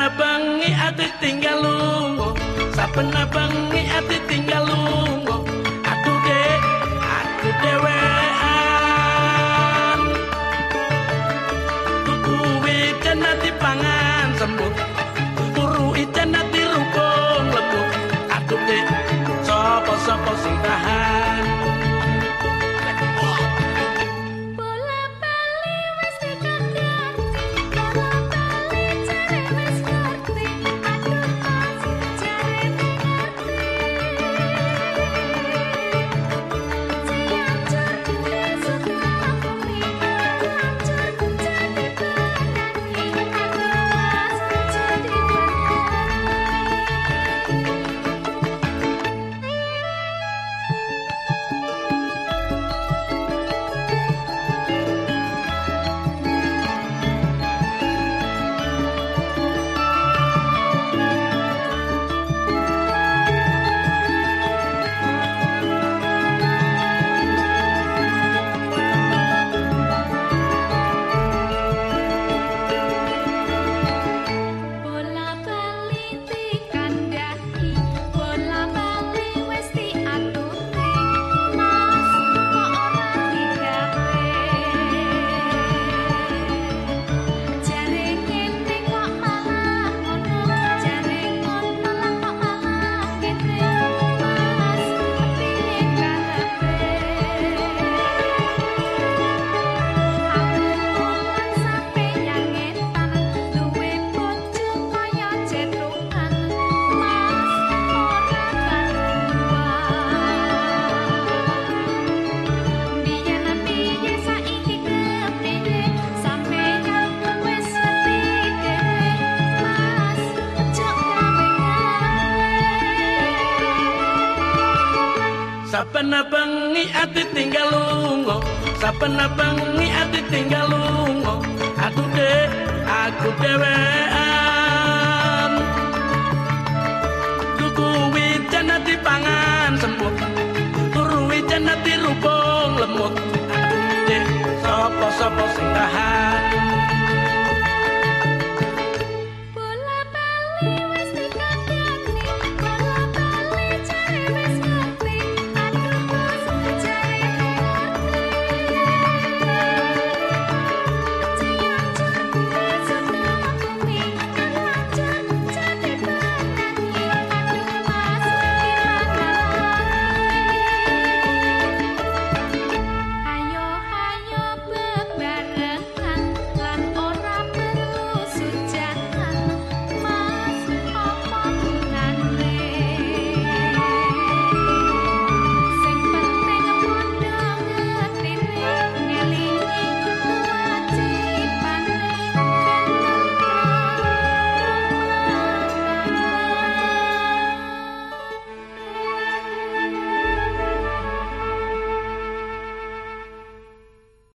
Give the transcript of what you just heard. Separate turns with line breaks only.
saben bengi ati tinggal lunga saben bengi ati tinggal lunga aku de aku dewean. Tuku wijen ati pangan semut turu ijen ati rukung lemut aku de sapa sapa sing tahan Saben bengi ati tinggal lunga. Saben bengi ati tinggal lunga. Aku de aku dewean. Tuku wijen ati pangan semut. Turu wijen ati rubung lemut. Aku de sapa-sapa sing tahan